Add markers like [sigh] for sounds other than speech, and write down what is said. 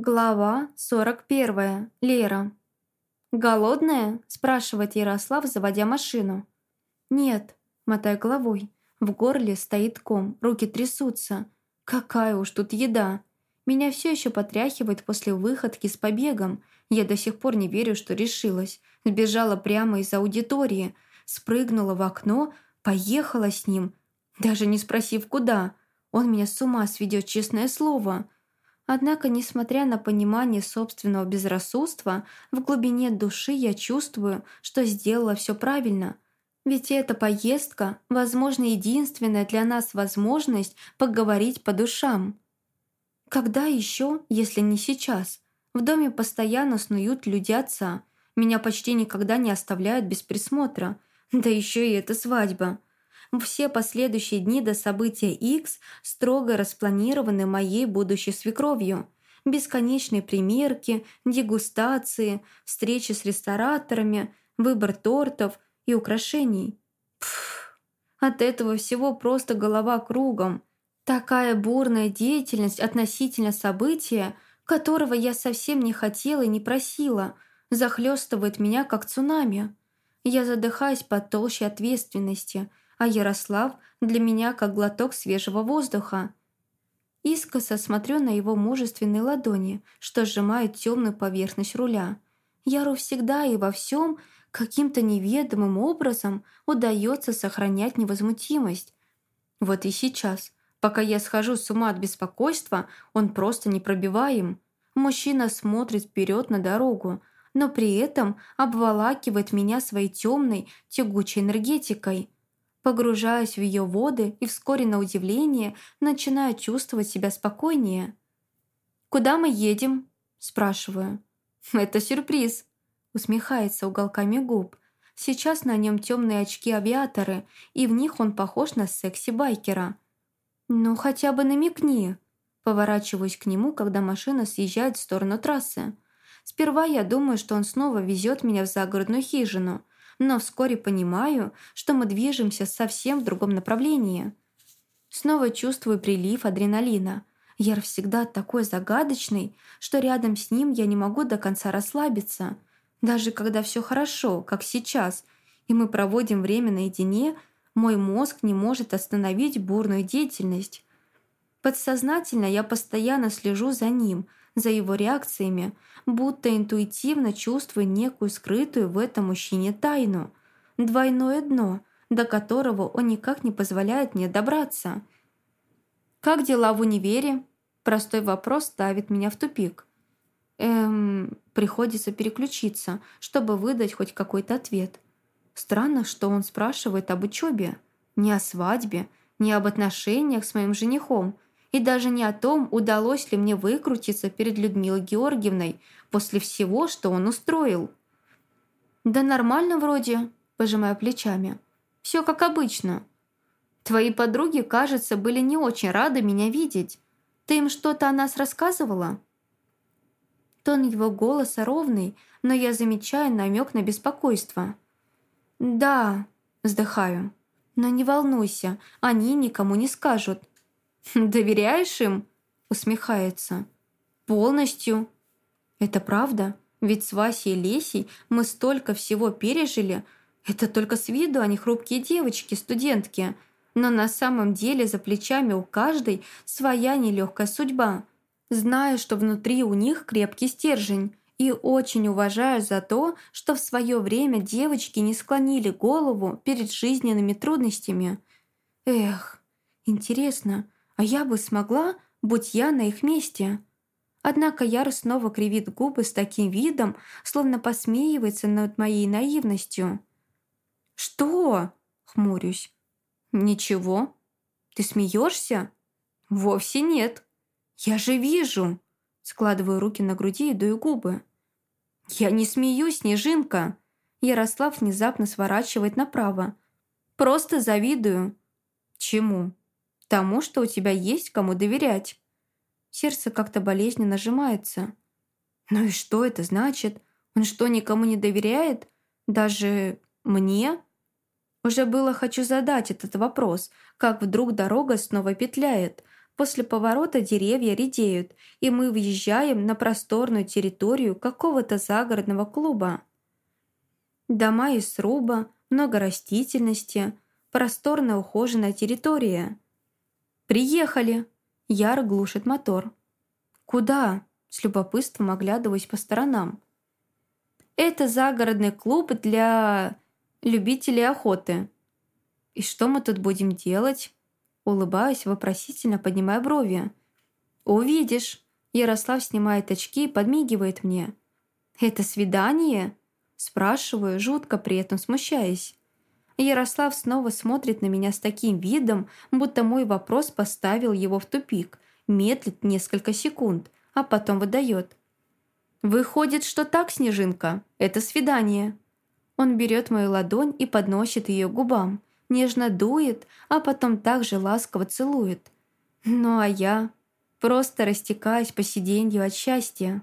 Глава 41. Лера. «Голодная?» – спрашивает Ярослав, заводя машину. «Нет», – мотая головой. В горле стоит ком, руки трясутся. «Какая уж тут еда!» Меня все еще потряхивает после выходки с побегом. Я до сих пор не верю, что решилась. Сбежала прямо из аудитории, спрыгнула в окно, поехала с ним, даже не спросив, куда. Он меня с ума сведет, честное слово. Однако, несмотря на понимание собственного безрассудства, в глубине души я чувствую, что сделала все правильно. Ведь эта поездка, возможно, единственная для нас возможность поговорить по душам. Когда еще, если не сейчас? В доме постоянно снуют люди отца. Меня почти никогда не оставляют без присмотра. Да еще и эта свадьба. Все последующие дни до события X строго распланированы моей будущей свекровью. Бесконечные примерки, дегустации, встречи с рестораторами, выбор тортов и украшений. Пфф, от этого всего просто голова кругом. Такая бурная деятельность относительно события, которого я совсем не хотела и не просила, захлестывает меня как цунами. Я задыхаюсь под толщей ответственности – а Ярослав для меня как глоток свежего воздуха. Искоса смотрю на его мужественные ладони, что сжимают темную поверхность руля. Яру всегда и во всем каким-то неведомым образом удается сохранять невозмутимость. Вот и сейчас, пока я схожу с ума от беспокойства, он просто непробиваем. Мужчина смотрит вперед на дорогу, но при этом обволакивает меня своей темной, тягучей энергетикой – Погружаюсь в ее воды и вскоре, на удивление, начинаю чувствовать себя спокойнее. «Куда мы едем?» – спрашиваю. «Это сюрприз», – усмехается уголками губ. Сейчас на нем темные очки-авиаторы, и в них он похож на секси-байкера. «Ну, хотя бы намекни», – поворачиваюсь к нему, когда машина съезжает в сторону трассы. Сперва я думаю, что он снова везет меня в загородную хижину – но вскоре понимаю, что мы движемся совсем в другом направлении. Снова чувствую прилив адреналина. Яр всегда такой загадочный, что рядом с ним я не могу до конца расслабиться. Даже когда все хорошо, как сейчас, и мы проводим время наедине, мой мозг не может остановить бурную деятельность. Подсознательно я постоянно слежу за ним, за его реакциями, будто интуитивно чувствую некую скрытую в этом мужчине тайну. Двойное дно, до которого он никак не позволяет мне добраться. «Как дела в универе?» Простой вопрос ставит меня в тупик. Эм, приходится переключиться, чтобы выдать хоть какой-то ответ. Странно, что он спрашивает об учебе, не о свадьбе, не об отношениях с моим женихом – и даже не о том, удалось ли мне выкрутиться перед Людмилой Георгиевной после всего, что он устроил. «Да нормально вроде», – пожимая плечами. «Все как обычно. Твои подруги, кажется, были не очень рады меня видеть. Ты им что-то о нас рассказывала?» Тон его голоса ровный, но я замечаю намек на беспокойство. «Да», – вздыхаю. «Но не волнуйся, они никому не скажут. [laughs] «Доверяешь им?» – усмехается. «Полностью». «Это правда? Ведь с Васей и Лесей мы столько всего пережили. Это только с виду они хрупкие девочки, студентки. Но на самом деле за плечами у каждой своя нелегкая судьба. Знаю, что внутри у них крепкий стержень, и очень уважаю за то, что в свое время девочки не склонили голову перед жизненными трудностями. Эх, интересно, а я бы смогла, будь я на их месте. Однако Яр снова кривит губы с таким видом, словно посмеивается над моей наивностью. «Что?» — хмурюсь. «Ничего. Ты смеешься?» «Вовсе нет. Я же вижу!» Складываю руки на груди и дую губы. «Я не смеюсь, Снежинка!» Ярослав внезапно сворачивает направо. «Просто завидую». «Чему?» Тому, что у тебя есть кому доверять. Сердце как-то болезненно нажимается. Ну и что это значит? Он что, никому не доверяет? Даже мне? Уже было хочу задать этот вопрос, как вдруг дорога снова петляет. После поворота деревья редеют, и мы въезжаем на просторную территорию какого-то загородного клуба. Дома из сруба, много растительности, просторная ухоженная территория. «Приехали!» Яр глушит мотор. «Куда?» С любопытством оглядываясь по сторонам. «Это загородный клуб для любителей охоты». «И что мы тут будем делать?» Улыбаюсь, вопросительно поднимая брови. «Увидишь!» Ярослав снимает очки и подмигивает мне. «Это свидание?» Спрашиваю, жутко при этом смущаясь. Ярослав снова смотрит на меня с таким видом, будто мой вопрос поставил его в тупик. Медлит несколько секунд, а потом выдает. «Выходит, что так, Снежинка? Это свидание». Он берет мою ладонь и подносит ее к губам, нежно дует, а потом также ласково целует. Ну а я просто растекаюсь по сиденью от счастья.